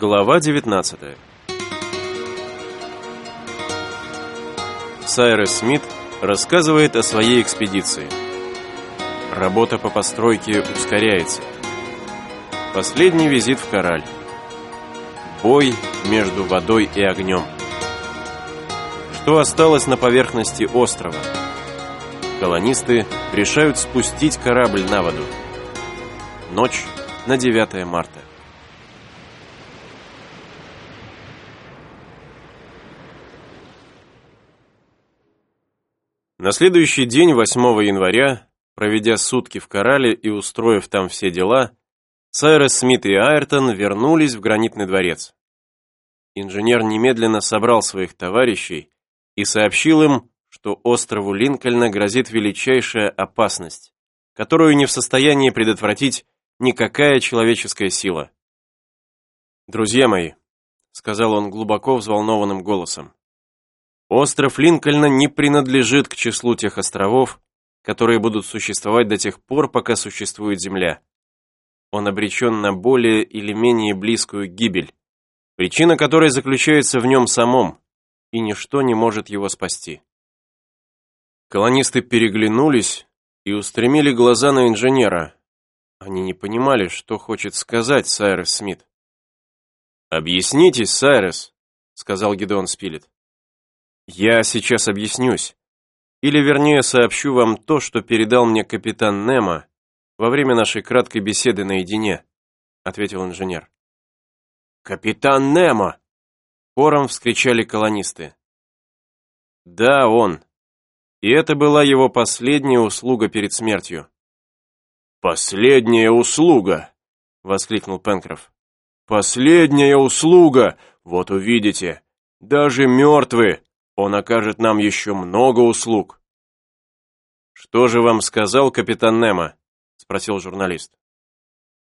Глава 19 Сайрес Смит рассказывает о своей экспедиции. Работа по постройке ускоряется. Последний визит в Кораль. Бой между водой и огнем. Что осталось на поверхности острова? Колонисты решают спустить корабль на воду. Ночь на 9 марта. На следующий день, 8 января, проведя сутки в Корале и устроив там все дела, Сайрес Смит и Айртон вернулись в гранитный дворец. Инженер немедленно собрал своих товарищей и сообщил им, что острову Линкольна грозит величайшая опасность, которую не в состоянии предотвратить никакая человеческая сила. «Друзья мои», — сказал он глубоко взволнованным голосом, Остров Линкольна не принадлежит к числу тех островов, которые будут существовать до тех пор, пока существует Земля. Он обречен на более или менее близкую гибель, причина которой заключается в нем самом, и ничто не может его спасти. Колонисты переглянулись и устремили глаза на инженера. Они не понимали, что хочет сказать Сайрес Смит. «Объяснитесь, Сайрес», — сказал Гедеон Спилет. Я сейчас объяснюсь. Или вернее сообщу вам то, что передал мне капитан Немо во время нашей краткой беседы наедине, ответил инженер. Капитан Немо! Хором вскричали колонисты. Да, он. И это была его последняя услуга перед смертью. «Последняя услуга!» — воскликнул Пенкроф. «Последняя услуга! Вот увидите! Даже мертвые он окажет нам еще много услуг. «Что же вам сказал капитан Немо?» — спросил журналист.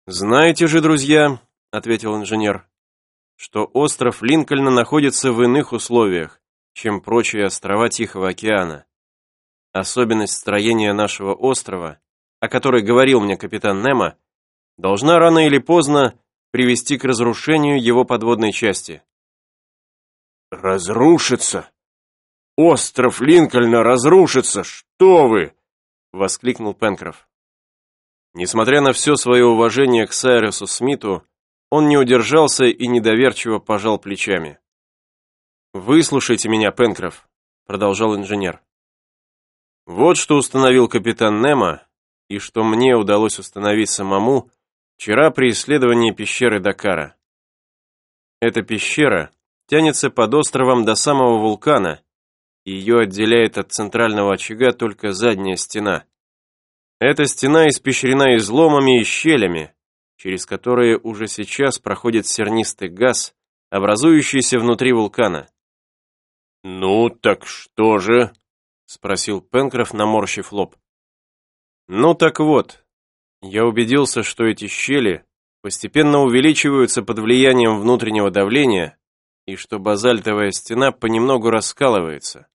«Знаете же, друзья», — ответил инженер, «что остров Линкольна находится в иных условиях, чем прочие острова Тихого океана. Особенность строения нашего острова, о которой говорил мне капитан Немо, должна рано или поздно привести к разрушению его подводной части». «Разрушится?» «Остров Линкольна разрушится! Что вы!» — воскликнул Пенкроф. Несмотря на все свое уважение к Сайресу Смиту, он не удержался и недоверчиво пожал плечами. «Выслушайте меня, Пенкроф», — продолжал инженер. «Вот что установил капитан Немо, и что мне удалось установить самому вчера при исследовании пещеры Дакара. Эта пещера тянется под островом до самого вулкана, ее отделяет от центрального очага только задняя стена. Эта стена испещрена изломами и щелями, через которые уже сейчас проходит сернистый газ, образующийся внутри вулкана. «Ну, так что же?» — спросил Пенкроф, наморщив лоб. «Ну так вот, я убедился, что эти щели постепенно увеличиваются под влиянием внутреннего давления и что базальтовая стена понемногу раскалывается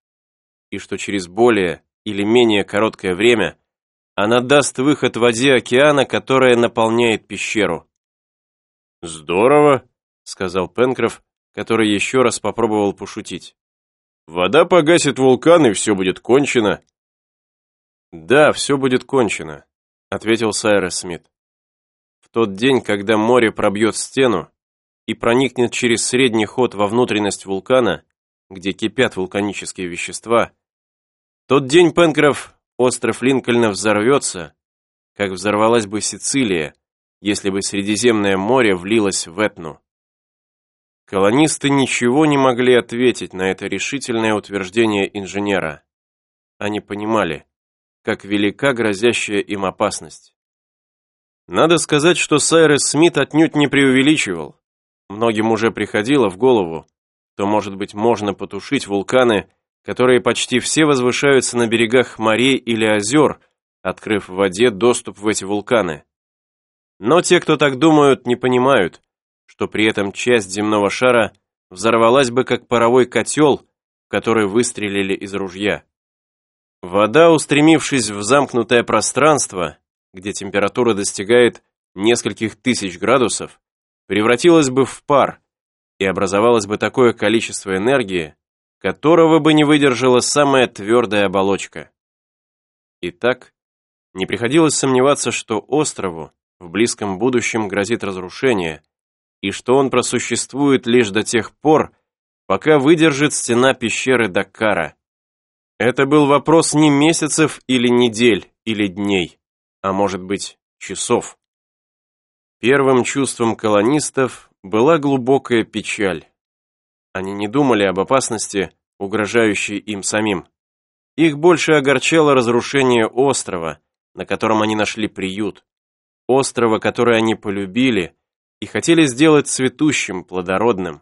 и что через более или менее короткое время она даст выход воде океана, которая наполняет пещеру. «Здорово», — сказал Пенкроф, который еще раз попробовал пошутить. «Вода погасит вулкан, и все будет кончено». «Да, все будет кончено», — ответил Сайрес Смит. «В тот день, когда море пробьет стену и проникнет через средний ход во внутренность вулкана, где кипят вулканические вещества, тот день, Пенкроф, остров Линкольна взорвется, как взорвалась бы Сицилия, если бы Средиземное море влилось в Этну. Колонисты ничего не могли ответить на это решительное утверждение инженера. Они понимали, как велика грозящая им опасность. Надо сказать, что Сайрес Смит отнюдь не преувеличивал. Многим уже приходило в голову, что, может быть, можно потушить вулканы которые почти все возвышаются на берегах морей или озер, открыв в воде доступ в эти вулканы. Но те, кто так думают, не понимают, что при этом часть земного шара взорвалась бы как паровой котел, в который выстрелили из ружья. Вода, устремившись в замкнутое пространство, где температура достигает нескольких тысяч градусов, превратилась бы в пар, и образовалось бы такое количество энергии, которого бы не выдержала самая твердая оболочка. Итак, не приходилось сомневаться, что острову в близком будущем грозит разрушение, и что он просуществует лишь до тех пор, пока выдержит стена пещеры Даккара. Это был вопрос не месяцев или недель, или дней, а может быть, часов. Первым чувством колонистов была глубокая печаль. Они не думали об опасности, угрожающей им самим. Их больше огорчало разрушение острова, на котором они нашли приют. Острова, который они полюбили и хотели сделать цветущим, плодородным.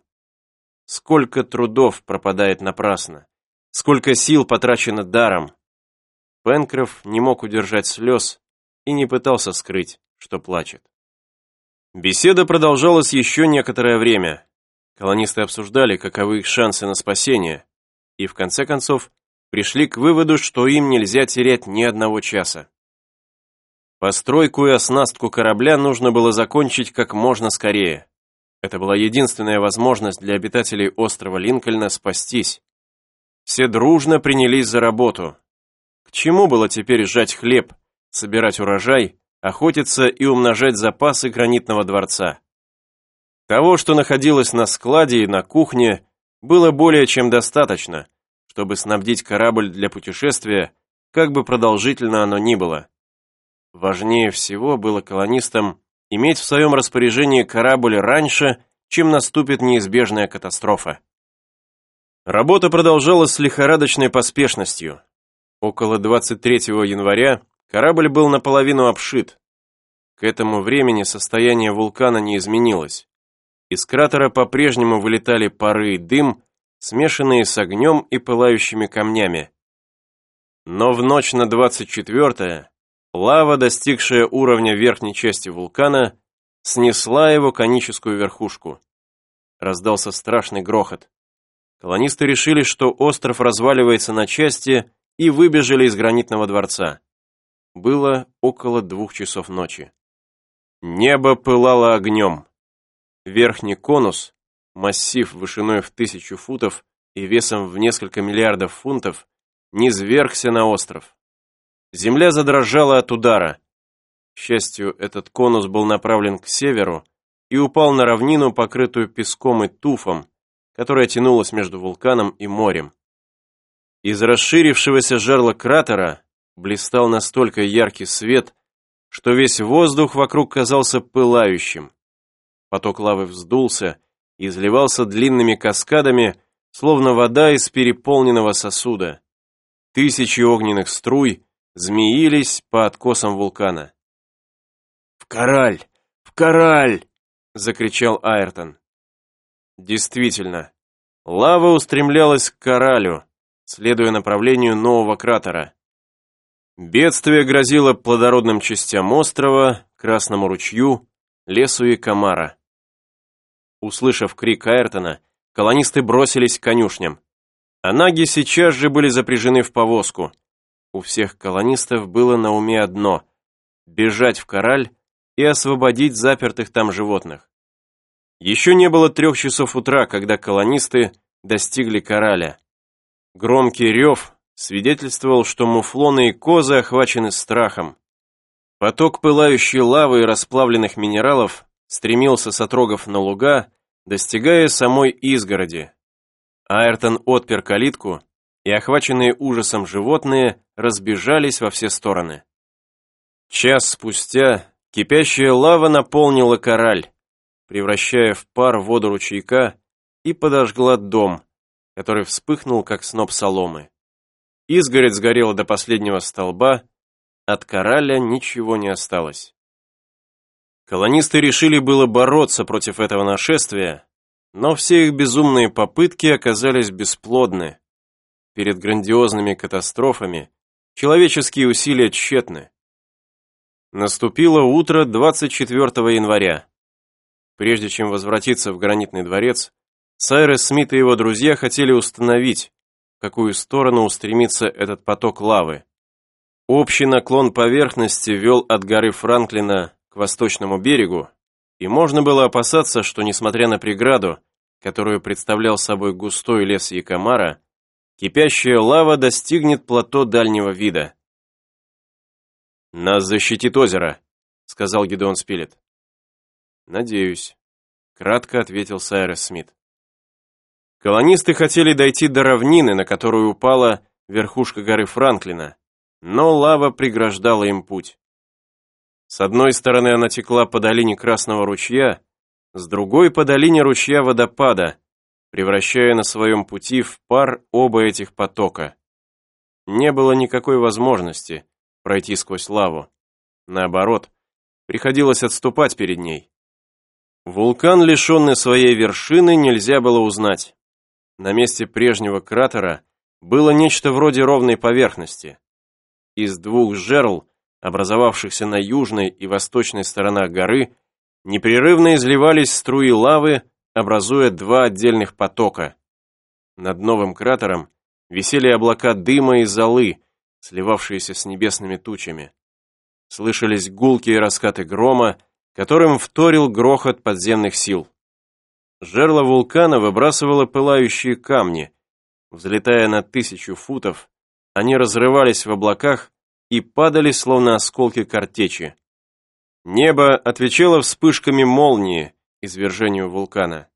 Сколько трудов пропадает напрасно, сколько сил потрачено даром. Пенкроф не мог удержать слез и не пытался скрыть, что плачет. Беседа продолжалась еще некоторое время. Колонисты обсуждали, каковы их шансы на спасение, и в конце концов пришли к выводу, что им нельзя терять ни одного часа. Постройку и оснастку корабля нужно было закончить как можно скорее. Это была единственная возможность для обитателей острова Линкольна спастись. Все дружно принялись за работу. К чему было теперь сжать хлеб, собирать урожай, охотиться и умножать запасы гранитного дворца? Того, что находилось на складе и на кухне, было более чем достаточно, чтобы снабдить корабль для путешествия, как бы продолжительно оно ни было. Важнее всего было колонистам иметь в своем распоряжении корабль раньше, чем наступит неизбежная катастрофа. Работа продолжалась с лихорадочной поспешностью. Около 23 января корабль был наполовину обшит. К этому времени состояние вулкана не изменилось. Из кратера по-прежнему вылетали пары и дым, смешанные с огнем и пылающими камнями. Но в ночь на 24 Лава, достигшая уровня верхней части вулкана, снесла его коническую верхушку. Раздался страшный грохот. Колонисты решили, что остров разваливается на части и выбежали из гранитного дворца. Было около двух часов ночи. Небо пылало огнем. Верхний конус, массив вышиной в тысячу футов и весом в несколько миллиардов фунтов, низвергся на остров. Земля задрожала от удара. К счастью, этот конус был направлен к северу и упал на равнину, покрытую песком и туфом, которая тянулась между вулканом и морем. Из расширившегося жерла кратера блистал настолько яркий свет, что весь воздух вокруг казался пылающим. Поток лавы вздулся и изливался длинными каскадами, словно вода из переполненного сосуда. Тысячи огненных струй змеились по откосам вулкана. «В кораль! В кораль!» — закричал Айртон. Действительно, лава устремлялась к коралю, следуя направлению нового кратера. Бедствие грозило плодородным частям острова, Красному ручью, лесу и Камара. Услышав крик Айртона, колонисты бросились к конюшням. Анаги сейчас же были запряжены в повозку — у всех колонистов было на уме одно – бежать в кораль и освободить запертых там животных. Еще не было трех часов утра, когда колонисты достигли кораля. Громкий рев свидетельствовал, что муфлоны и козы охвачены страхом. Поток пылающей лавы и расплавленных минералов стремился с отрогов на луга, достигая самой изгороди. Айртон отпер калитку и охваченные ужасом животные разбежались во все стороны. Час спустя кипящая лава наполнила кораль, превращая в пар воду ручейка и подожгла дом, который вспыхнул, как сноп соломы. Изгородь сгорела до последнего столба, от кораля ничего не осталось. Колонисты решили было бороться против этого нашествия, но все их безумные попытки оказались бесплодны. Перед грандиозными катастрофами человеческие усилия тщетны. Наступило утро 24 января. Прежде чем возвратиться в гранитный дворец, Сайрес Смит и его друзья хотели установить, в какую сторону устремится этот поток лавы. Общий наклон поверхности вел от горы Франклина восточному берегу, и можно было опасаться, что, несмотря на преграду, которую представлял собой густой лес Якомара, кипящая лава достигнет плато дальнего вида. «Нас защитит озеро», — сказал Гидеон Спилет. «Надеюсь», — кратко ответил Сайрес Смит. Колонисты хотели дойти до равнины, на которую упала верхушка горы Франклина, но лава преграждала им путь. С одной стороны она текла по долине Красного ручья, с другой по долине ручья водопада, превращая на своем пути в пар оба этих потока. Не было никакой возможности пройти сквозь лаву. Наоборот, приходилось отступать перед ней. Вулкан, лишенный своей вершины, нельзя было узнать. На месте прежнего кратера было нечто вроде ровной поверхности. Из двух жерл, образовавшихся на южной и восточной сторонах горы, непрерывно изливались струи лавы, образуя два отдельных потока. Над новым кратером висели облака дыма и золы, сливавшиеся с небесными тучами. Слышались гулкие раскаты грома, которым вторил грохот подземных сил. Жерло вулкана выбрасывало пылающие камни. Взлетая на тысячу футов, они разрывались в облаках и падали, словно осколки картечи. Небо отвечало вспышками молнии извержению вулкана.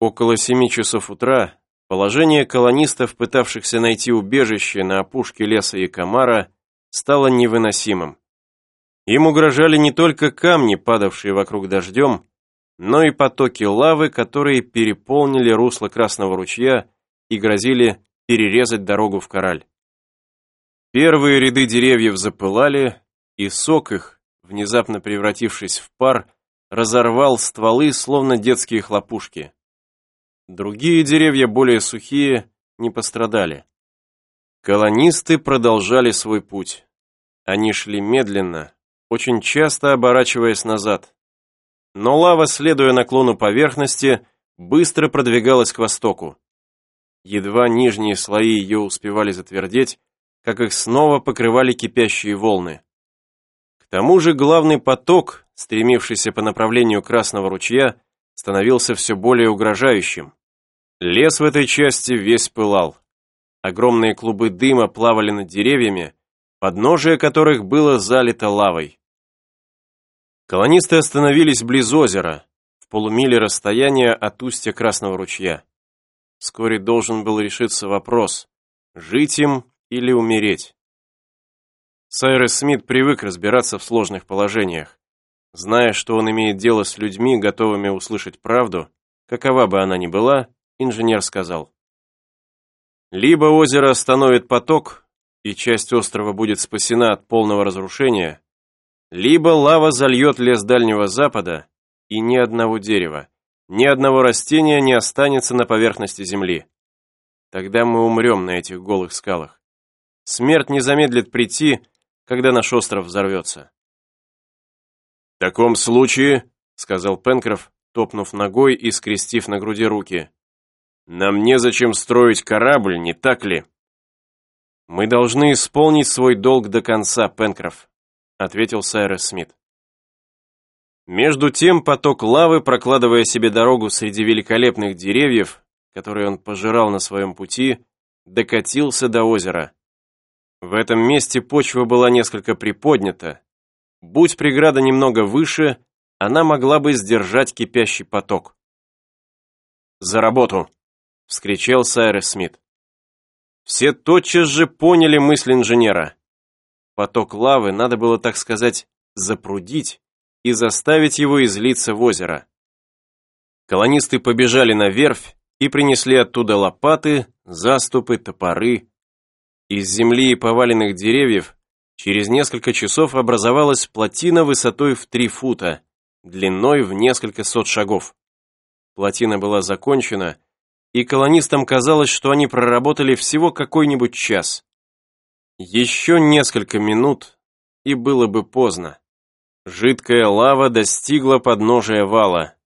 Около семи часов утра положение колонистов, пытавшихся найти убежище на опушке леса Якомара, стало невыносимым. Им угрожали не только камни, падавшие вокруг дождем, но и потоки лавы, которые переполнили русло Красного ручья и грозили перерезать дорогу в Кораль. Первые ряды деревьев запылали, и сок их, внезапно превратившись в пар, разорвал стволы, словно детские хлопушки. Другие деревья, более сухие, не пострадали. Колонисты продолжали свой путь. Они шли медленно, очень часто оборачиваясь назад. Но лава, следуя наклону поверхности, быстро продвигалась к востоку. Едва нижние слои ее успевали затвердеть, как их снова покрывали кипящие волны. К тому же главный поток, стремившийся по направлению Красного ручья, становился все более угрожающим. Лес в этой части весь пылал. Огромные клубы дыма плавали над деревьями, подножие которых было залито лавой. Колонисты остановились близ озера, в полумиле расстояния от устья Красного ручья. Вскоре должен был решиться вопрос, жить им или умереть. Сайрес Смит привык разбираться в сложных положениях. Зная, что он имеет дело с людьми, готовыми услышать правду, какова бы она ни была, инженер сказал. Либо озеро остановит поток, и часть острова будет спасена от полного разрушения, либо лава зальет лес Дальнего Запада, и ни одного дерева, ни одного растения не останется на поверхности земли. Тогда мы умрем на этих голых скалах. Смерть не замедлит прийти, когда наш остров взорвется. «В таком случае», — сказал Пенкроф, топнув ногой и скрестив на груди руки, «нам незачем строить корабль, не так ли?» «Мы должны исполнить свой долг до конца, Пенкроф», ответил Сайрес Смит. Между тем поток лавы, прокладывая себе дорогу среди великолепных деревьев, которые он пожирал на своем пути, докатился до озера. В этом месте почва была несколько приподнята. Будь преграда немного выше, она могла бы сдержать кипящий поток. «За работу!» — вскричал Сайрес Смит. Все тотчас же поняли мысль инженера. Поток лавы надо было, так сказать, запрудить и заставить его излиться в озеро. Колонисты побежали на верфь и принесли оттуда лопаты, заступы, топоры. Из земли и поваленных деревьев через несколько часов образовалась плотина высотой в три фута, длиной в несколько сот шагов. Плотина была закончена, и колонистам казалось, что они проработали всего какой-нибудь час. Еще несколько минут, и было бы поздно. Жидкая лава достигла подножия вала.